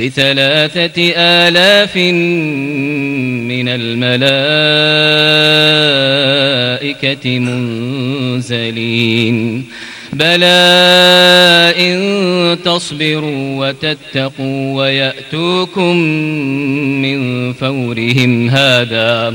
بثلاثة آلاف من الملائكة منزلين. بلى إن تصبروا وتتقوا ويأتوكم من فورهم هذا.